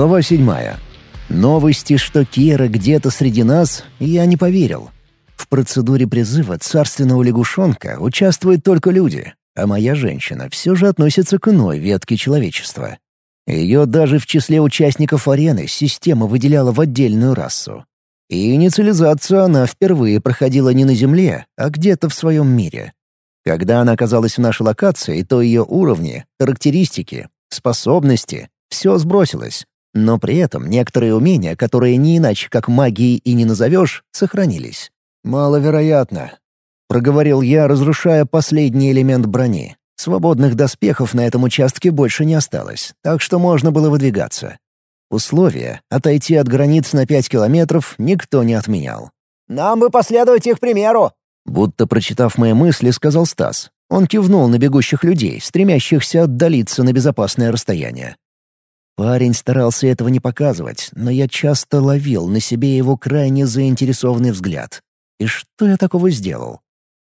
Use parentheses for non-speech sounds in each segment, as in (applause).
Глава седьмая. Новости, что Кира где-то среди нас, я не поверил. В процедуре призыва царственного лягушонка участвуют только люди, а моя женщина все же относится к иной ветке человечества. Ее даже в числе участников арены система выделяла в отдельную расу. И инициализацию она впервые проходила не на Земле, а где-то в своем мире. Когда она оказалась в нашей локации, то ее уровни, характеристики, способности — все сбросилось. Но при этом некоторые умения, которые не иначе как магией и не назовешь, сохранились. «Маловероятно», — проговорил я, разрушая последний элемент брони. Свободных доспехов на этом участке больше не осталось, так что можно было выдвигаться. Условие — отойти от границ на пять километров — никто не отменял. «Нам бы последовать их примеру!» Будто прочитав мои мысли, сказал Стас. Он кивнул на бегущих людей, стремящихся отдалиться на безопасное расстояние. Парень старался этого не показывать, но я часто ловил на себе его крайне заинтересованный взгляд. И что я такого сделал?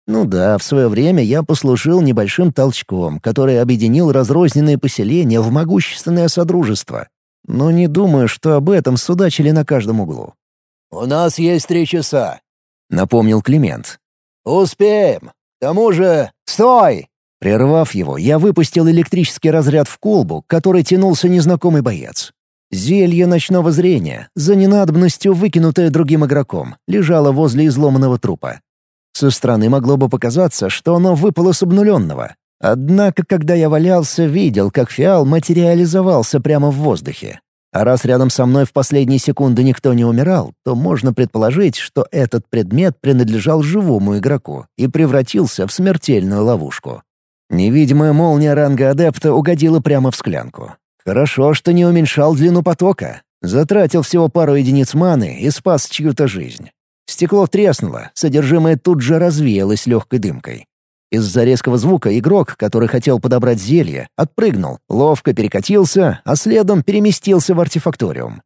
Ну да, в свое время я послужил небольшим толчком, который объединил разрозненные поселения в могущественное содружество. Но не думаю, что об этом судачили на каждом углу. «У нас есть три часа», — напомнил Климент. «Успеем. К тому же... Стой!» Прервав его, я выпустил электрический разряд в колбу, к которой тянулся незнакомый боец. Зелье ночного зрения, за ненадобностью выкинутое другим игроком, лежало возле изломанного трупа. Со стороны могло бы показаться, что оно выпало с обнуленного. Однако, когда я валялся, видел, как фиал материализовался прямо в воздухе. А раз рядом со мной в последние секунды никто не умирал, то можно предположить, что этот предмет принадлежал живому игроку и превратился в смертельную ловушку. Невидимая молния ранга адепта угодила прямо в склянку. Хорошо, что не уменьшал длину потока. Затратил всего пару единиц маны и спас чью-то жизнь. Стекло треснуло, содержимое тут же развеялось легкой дымкой. Из-за резкого звука игрок, который хотел подобрать зелье, отпрыгнул, ловко перекатился, а следом переместился в артефакториум.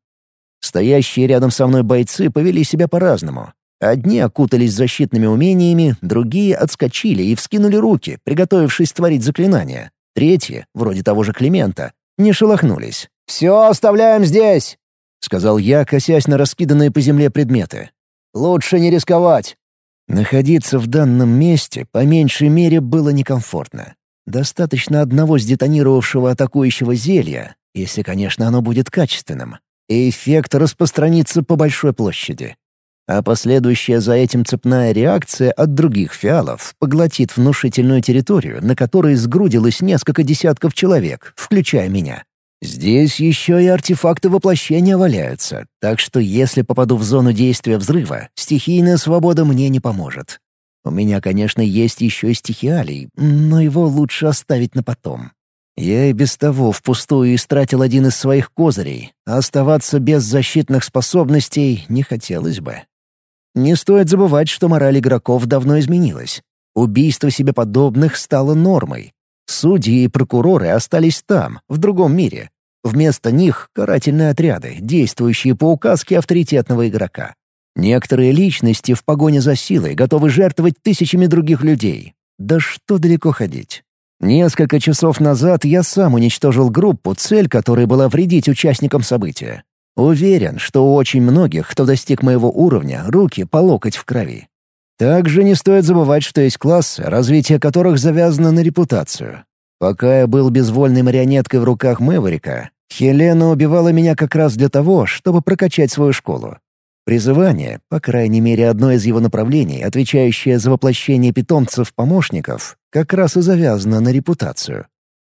Стоящие рядом со мной бойцы повели себя по-разному. Одни окутались защитными умениями, другие отскочили и вскинули руки, приготовившись творить заклинания. Третьи, вроде того же Климента, не шелохнулись. «Все оставляем здесь!» — сказал я, косясь на раскиданные по земле предметы. «Лучше не рисковать!» Находиться в данном месте по меньшей мере было некомфортно. Достаточно одного сдетонировавшего атакующего зелья, если, конечно, оно будет качественным, и эффект распространится по большой площади а последующая за этим цепная реакция от других фиалов поглотит внушительную территорию, на которой сгрудилось несколько десятков человек, включая меня. Здесь еще и артефакты воплощения валяются, так что если попаду в зону действия взрыва, стихийная свобода мне не поможет. У меня, конечно, есть еще и стихиалий, но его лучше оставить на потом. Я и без того впустую истратил один из своих козырей, а оставаться без защитных способностей не хотелось бы. Не стоит забывать, что мораль игроков давно изменилась. Убийство себе подобных стало нормой. Судьи и прокуроры остались там, в другом мире. Вместо них — карательные отряды, действующие по указке авторитетного игрока. Некоторые личности в погоне за силой готовы жертвовать тысячами других людей. Да что далеко ходить. Несколько часов назад я сам уничтожил группу, цель которой была вредить участникам события. Уверен, что у очень многих, кто достиг моего уровня, руки по локоть в крови. Также не стоит забывать, что есть классы, развитие которых завязано на репутацию. Пока я был безвольной марионеткой в руках Мэверика, Хелена убивала меня как раз для того, чтобы прокачать свою школу. Призывание, по крайней мере одно из его направлений, отвечающее за воплощение питомцев-помощников, как раз и завязано на репутацию.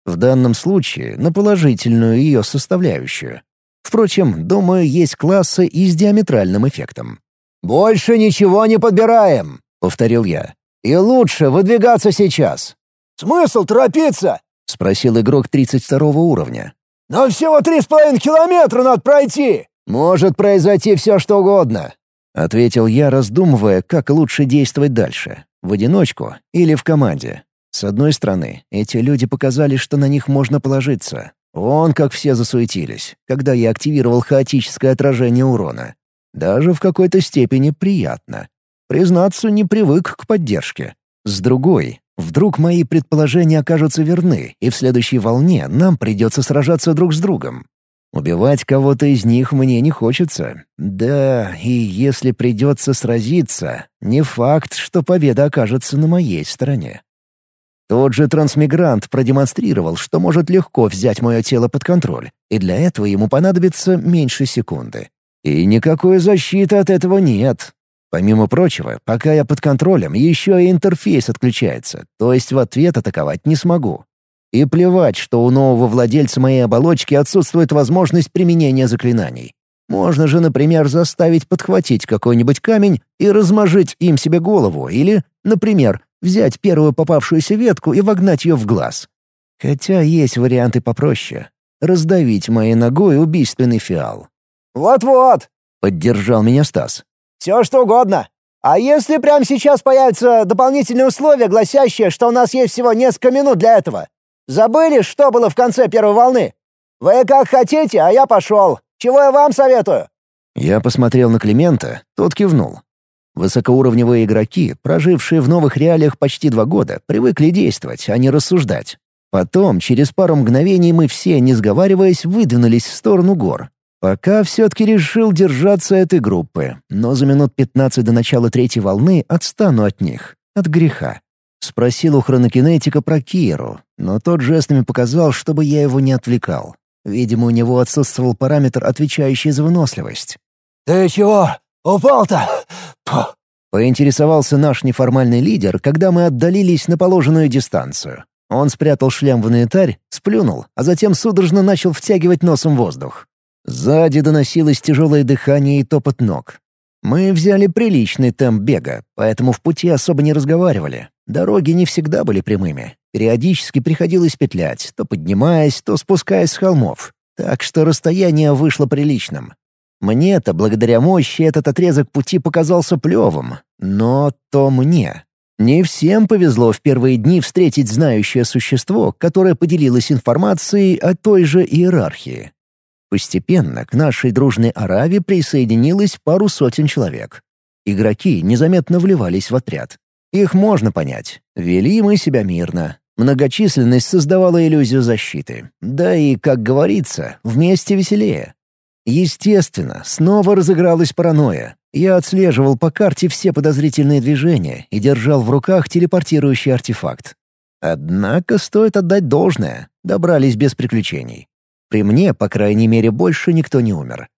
В данном случае — на положительную ее составляющую. Впрочем, думаю, есть классы и с диаметральным эффектом. «Больше ничего не подбираем», — повторил я. «И лучше выдвигаться сейчас». «Смысл торопиться?» — спросил игрок 32 уровня. «Нам всего три с половиной километра надо пройти!» «Может произойти все, что угодно», — ответил я, раздумывая, как лучше действовать дальше — в одиночку или в команде. С одной стороны, эти люди показали, что на них можно положиться. Он, как все засуетились, когда я активировал хаотическое отражение урона. Даже в какой-то степени приятно. Признаться, не привык к поддержке. С другой, вдруг мои предположения окажутся верны, и в следующей волне нам придется сражаться друг с другом. Убивать кого-то из них мне не хочется. Да, и если придется сразиться, не факт, что победа окажется на моей стороне. Тот же трансмигрант продемонстрировал, что может легко взять мое тело под контроль, и для этого ему понадобится меньше секунды. И никакой защиты от этого нет. Помимо прочего, пока я под контролем, еще и интерфейс отключается, то есть в ответ атаковать не смогу. И плевать, что у нового владельца моей оболочки отсутствует возможность применения заклинаний. Можно же, например, заставить подхватить какой-нибудь камень и размажить им себе голову, или, например, взять первую попавшуюся ветку и вогнать ее в глаз. Хотя есть варианты попроще. Раздавить моей ногой убийственный фиал. «Вот-вот!» — поддержал меня Стас. «Все что угодно. А если прямо сейчас появятся дополнительные условия, гласящие, что у нас есть всего несколько минут для этого? Забыли, что было в конце первой волны? Вы как хотите, а я пошел. Чего я вам советую?» Я посмотрел на Климента, тот кивнул. Высокоуровневые игроки, прожившие в новых реалиях почти два года, привыкли действовать, а не рассуждать. Потом, через пару мгновений, мы все, не сговариваясь, выдвинулись в сторону гор. Пока все-таки решил держаться этой группы, но за минут пятнадцать до начала третьей волны отстану от них, от греха. Спросил у хронокинетика про Киру, но тот жестами показал, чтобы я его не отвлекал. Видимо, у него отсутствовал параметр, отвечающий за выносливость. «Ты чего? Упал-то?» Поинтересовался наш неформальный лидер, когда мы отдалились на положенную дистанцию. Он спрятал шлем в инвентарь, сплюнул, а затем судорожно начал втягивать носом воздух. Сзади доносилось тяжелое дыхание и топот ног. Мы взяли приличный темп бега, поэтому в пути особо не разговаривали. Дороги не всегда были прямыми. Периодически приходилось петлять, то поднимаясь, то спускаясь с холмов. Так что расстояние вышло приличным. Мне-то, благодаря мощи, этот отрезок пути показался плевым. Но то мне. Не всем повезло в первые дни встретить знающее существо, которое поделилось информацией о той же иерархии. Постепенно к нашей дружной Араве присоединилось пару сотен человек. Игроки незаметно вливались в отряд. Их можно понять. Вели мы себя мирно. Многочисленность создавала иллюзию защиты. Да и, как говорится, вместе веселее. Естественно, снова разыгралась паранойя. Я отслеживал по карте все подозрительные движения и держал в руках телепортирующий артефакт. Однако стоит отдать должное, добрались без приключений. При мне, по крайней мере, больше никто не умер.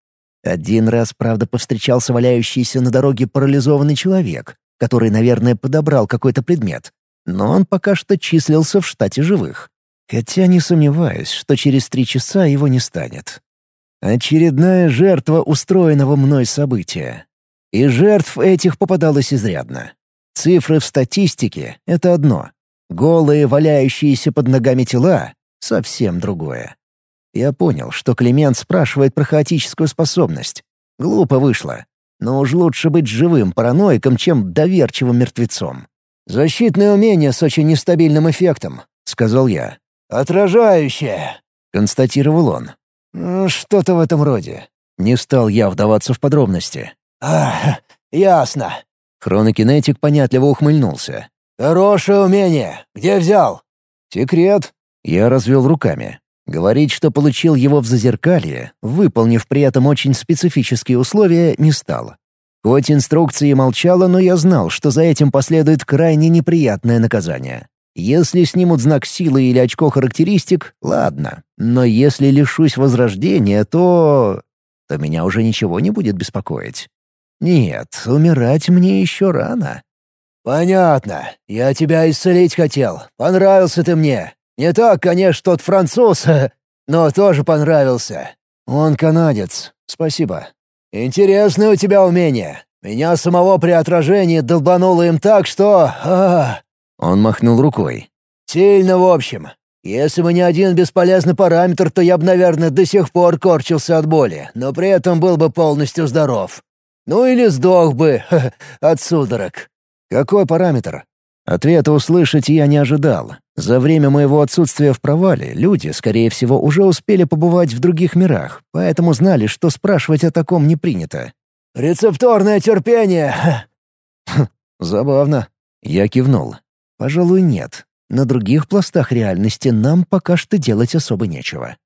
Один раз, правда, повстречался валяющийся на дороге парализованный человек, который, наверное, подобрал какой-то предмет. Но он пока что числился в штате живых. Хотя не сомневаюсь, что через три часа его не станет. Очередная жертва устроенного мной события. И жертв этих попадалось изрядно. Цифры в статистике — это одно. Голые, валяющиеся под ногами тела — совсем другое. Я понял, что Климент спрашивает про хаотическую способность. Глупо вышло. Но уж лучше быть живым параноиком, чем доверчивым мертвецом. «Защитное умение с очень нестабильным эффектом», — сказал я. «Отражающее», — констатировал он. «Ну, «Что-то в этом роде». Не стал я вдаваться в подробности. «Ах, ясно». Хронокинетик понятливо ухмыльнулся. «Хорошее умение. Где взял?» «Секрет». Я развел руками. Говорить, что получил его в зазеркалье, выполнив при этом очень специфические условия, не стало. Хоть инструкции молчала, но я знал, что за этим последует крайне неприятное наказание. Если снимут знак силы или очко характеристик, ладно. Но если лишусь возрождения, то... то меня уже ничего не будет беспокоить. Нет, умирать мне еще рано. «Понятно. Я тебя исцелить хотел. Понравился ты мне. Не так, конечно, тот француз, (laughs) но тоже понравился. Он канадец. Спасибо. Интересное у тебя умение. Меня самого при отражении долбануло им так, что... А, Он махнул рукой. Сильно, в общем. Если бы не один бесполезный параметр, то я бы, наверное, до сих пор корчился от боли, но при этом был бы полностью здоров. Ну или сдох бы (laughs) от судорог. Какой параметр? Ответа услышать я не ожидал. За время моего отсутствия в провале люди, скорее всего, уже успели побывать в других мирах, поэтому знали, что спрашивать о таком не принято. «Рецепторное терпение!» (laughs) «Забавно». Я кивнул. «Пожалуй, нет. На других пластах реальности нам пока что делать особо нечего».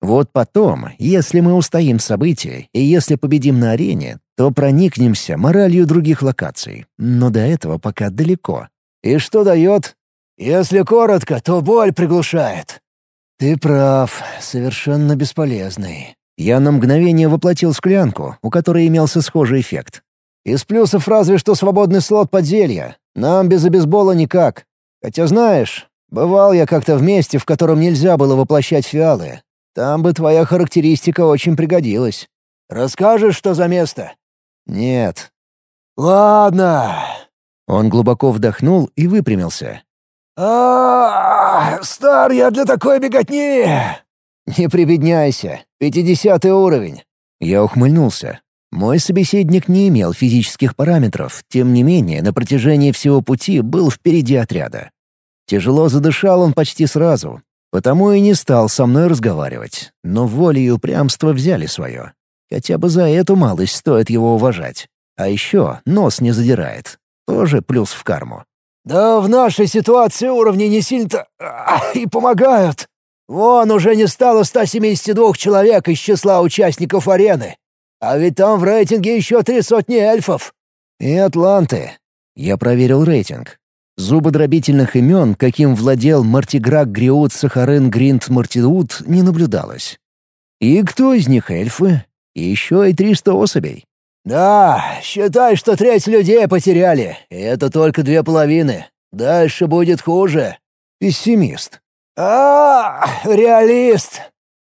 Вот потом, если мы устоим события и если победим на арене, то проникнемся моралью других локаций. Но до этого пока далеко. И что дает? Если коротко, то боль приглушает. Ты прав, совершенно бесполезный. Я на мгновение воплотил склянку, у которой имелся схожий эффект. Из плюсов разве что свободный слот под зелья. Нам без обезбола никак. Хотя знаешь, бывал я как-то в месте, в котором нельзя было воплощать фиалы. Там бы твоя характеристика очень пригодилась. Расскажешь, что за место? Нет. Ладно. Он глубоко вдохнул и выпрямился. а Стар я для такой беготни!» «Не прибедняйся. Пятидесятый уровень». Я ухмыльнулся. Мой собеседник не имел физических параметров, тем не менее на протяжении всего пути был впереди отряда. Тяжело задышал он почти сразу, потому и не стал со мной разговаривать, но воля и упрямство взяли свое. Хотя бы за эту малость стоит его уважать. А еще нос не задирает. Тоже плюс в карму. «Да в нашей ситуации уровни не сильно-то и помогают. Вон уже не стало 172 человек из числа участников арены. А ведь там в рейтинге еще три сотни эльфов. И атланты. Я проверил рейтинг. Зубодробительных имен, каким владел Мартиграк Гриут Сахарен Гринт Мартиут, не наблюдалось. И кто из них эльфы? И еще и триста особей. «Да, считай, что треть людей потеряли, и это только две половины. Дальше будет хуже». Пессимист. а, реалист!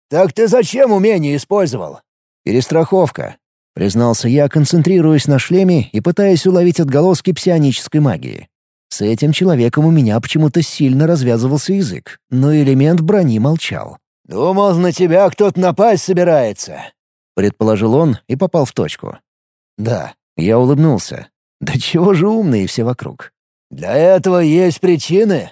Так ты зачем умение использовал?» «Перестраховка», — признался я, концентрируясь на шлеме и пытаясь уловить отголоски псионической магии. С этим человеком у меня почему-то сильно развязывался язык, но элемент брони молчал. «Думал, на тебя кто-то напасть собирается», — предположил он и попал в точку. «Да», — я улыбнулся. «Да чего же умные все вокруг?» «Для этого есть причины?»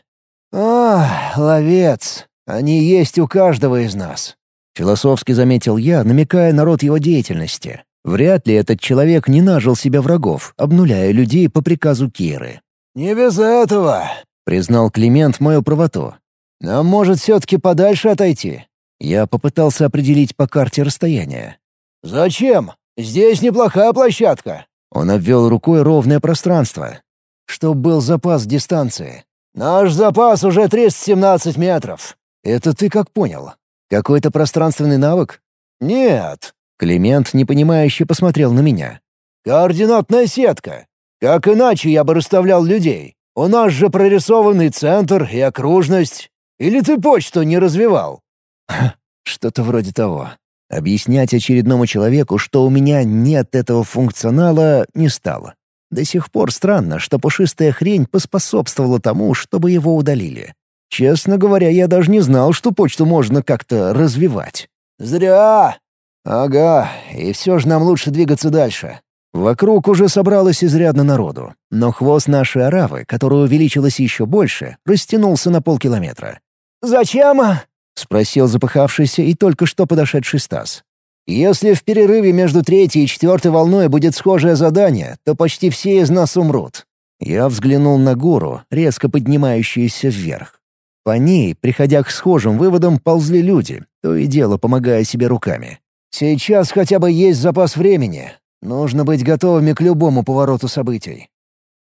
«А, ловец. Они есть у каждого из нас. Философски заметил я, намекая на род его деятельности. Вряд ли этот человек не нажил себе врагов, обнуляя людей по приказу Киры. «Не без этого», — признал Климент мою правоту. «Нам может все-таки подальше отойти». Я попытался определить по карте расстояние. «Зачем? Здесь неплохая площадка». Он обвел рукой ровное пространство. Чтоб был запас дистанции. «Наш запас уже 317 метров». «Это ты как понял?» Какой-то пространственный навык? Нет. Климент непонимающе посмотрел на меня. Координатная сетка. Как иначе я бы расставлял людей? У нас же прорисованный центр и окружность. Или ты почту не развивал? (laughs) Что-то вроде того. Объяснять очередному человеку, что у меня нет этого функционала, не стало. До сих пор странно, что пушистая хрень поспособствовала тому, чтобы его удалили. Честно говоря, я даже не знал, что почту можно как-то развивать. «Зря!» «Ага, и все же нам лучше двигаться дальше. Вокруг уже собралось изрядно народу, но хвост нашей аравы, которая увеличилась еще больше, растянулся на полкилометра. «Зачем?» — спросил запыхавшийся и только что подошедший Стас. «Если в перерыве между третьей и четвертой волной будет схожее задание, то почти все из нас умрут». Я взглянул на гору, резко поднимающуюся вверх. По ней, приходя к схожим выводам, ползли люди, то и дело помогая себе руками. Сейчас хотя бы есть запас времени. Нужно быть готовыми к любому повороту событий.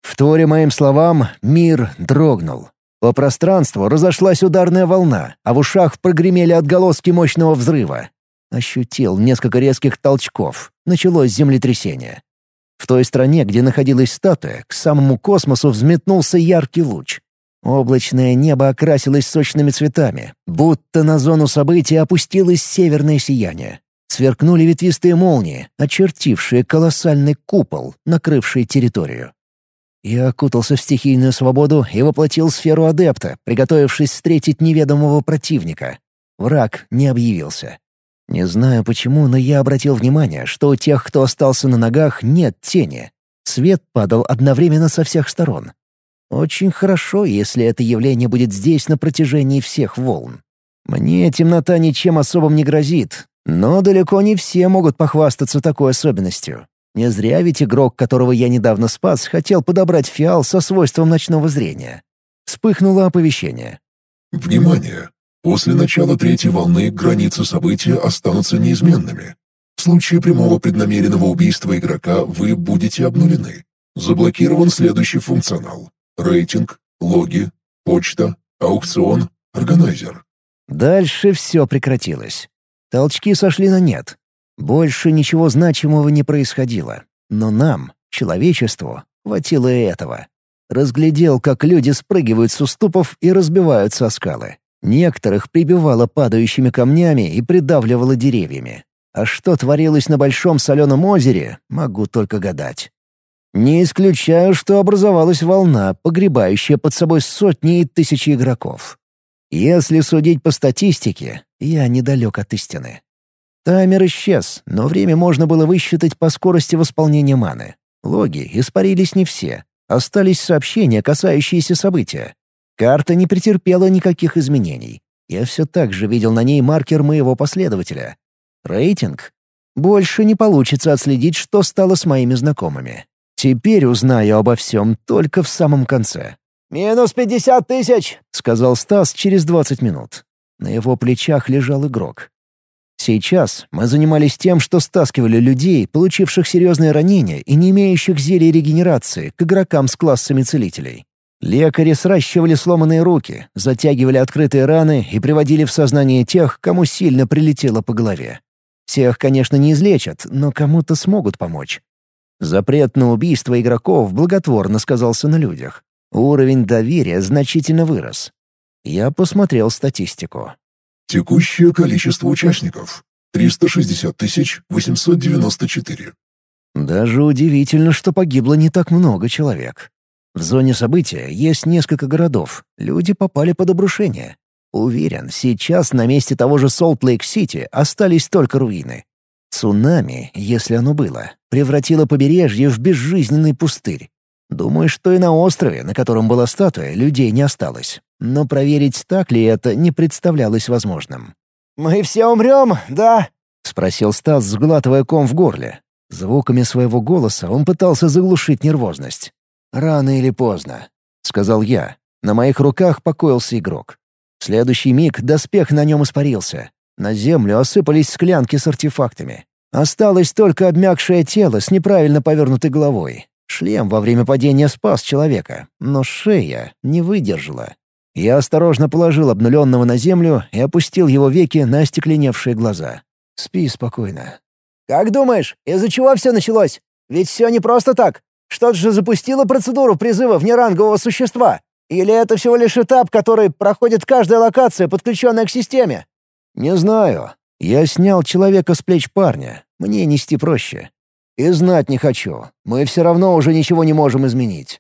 Вторя моим словам, мир дрогнул. По пространству разошлась ударная волна, а в ушах прогремели отголоски мощного взрыва. Ощутил несколько резких толчков. Началось землетрясение. В той стране, где находилась статуя, к самому космосу взметнулся яркий луч. Облачное небо окрасилось сочными цветами, будто на зону события опустилось северное сияние. Сверкнули ветвистые молнии, очертившие колоссальный купол, накрывший территорию. Я окутался в стихийную свободу и воплотил сферу адепта, приготовившись встретить неведомого противника. Враг не объявился. Не знаю почему, но я обратил внимание, что у тех, кто остался на ногах, нет тени. Свет падал одновременно со всех сторон. Очень хорошо, если это явление будет здесь на протяжении всех волн. Мне темнота ничем особым не грозит, но далеко не все могут похвастаться такой особенностью. Не зря ведь игрок, которого я недавно спас, хотел подобрать фиал со свойством ночного зрения. Вспыхнуло оповещение. «Внимание! После начала третьей волны границы события останутся неизменными. В случае прямого преднамеренного убийства игрока вы будете обнулены. Заблокирован следующий функционал. Рейтинг, логи, почта, аукцион, органайзер. Дальше все прекратилось. Толчки сошли на нет. Больше ничего значимого не происходило. Но нам, человечеству, хватило и этого. Разглядел, как люди спрыгивают с уступов и разбиваются о скалы. Некоторых прибивало падающими камнями и придавливало деревьями. А что творилось на Большом Соленом озере, могу только гадать. Не исключаю, что образовалась волна, погребающая под собой сотни и тысячи игроков. Если судить по статистике, я недалек от истины. Таймер исчез, но время можно было высчитать по скорости восполнения маны. Логи испарились не все. Остались сообщения, касающиеся события. Карта не претерпела никаких изменений. Я все так же видел на ней маркер моего последователя. Рейтинг? Больше не получится отследить, что стало с моими знакомыми. Теперь узнаю обо всем только в самом конце. «Минус пятьдесят тысяч!» — сказал Стас через двадцать минут. На его плечах лежал игрок. Сейчас мы занимались тем, что стаскивали людей, получивших серьезные ранения и не имеющих зелий регенерации, к игрокам с классами целителей. Лекари сращивали сломанные руки, затягивали открытые раны и приводили в сознание тех, кому сильно прилетело по голове. Всех, конечно, не излечат, но кому-то смогут помочь. Запрет на убийство игроков благотворно сказался на людях. Уровень доверия значительно вырос. Я посмотрел статистику. Текущее количество участников — 360 894. Даже удивительно, что погибло не так много человек. В зоне события есть несколько городов. Люди попали под обрушение. Уверен, сейчас на месте того же Солт-Лейк-Сити остались только руины. Цунами, если оно было, превратило побережье в безжизненный пустырь. Думаю, что и на острове, на котором была статуя, людей не осталось. Но проверить, так ли это, не представлялось возможным. «Мы все умрем, да?» — спросил Стас, сглатывая ком в горле. Звуками своего голоса он пытался заглушить нервозность. «Рано или поздно», — сказал я. На моих руках покоился игрок. В следующий миг доспех на нем испарился. На землю осыпались склянки с артефактами. Осталось только обмякшее тело с неправильно повернутой головой. Шлем во время падения спас человека, но шея не выдержала. Я осторожно положил обнуленного на землю и опустил его веки на остекленевшие глаза. «Спи спокойно». «Как думаешь, из-за чего все началось? Ведь все не просто так. Что-то же запустило процедуру призыва внерангового существа. Или это всего лишь этап, который проходит каждая локация, подключенная к системе?» «Не знаю. Я снял человека с плеч парня. Мне нести проще. И знать не хочу. Мы все равно уже ничего не можем изменить».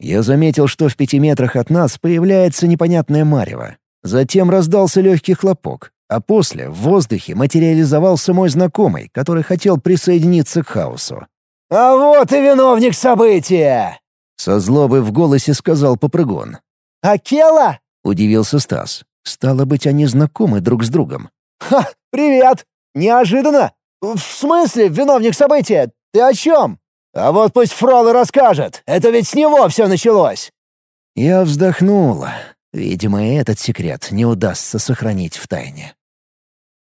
Я заметил, что в пяти метрах от нас появляется непонятное марево. Затем раздался легкий хлопок, а после в воздухе материализовался мой знакомый, который хотел присоединиться к хаосу. «А вот и виновник события!» Со злобой в голосе сказал попрыгун. «Акела?» — удивился Стас. Стало быть, они знакомы друг с другом. «Ха, привет! Неожиданно! В смысле, виновник события? Ты о чем? А вот пусть Фрол и расскажет. Это ведь с него все началось!» Я вздохнул. Видимо, этот секрет не удастся сохранить в тайне.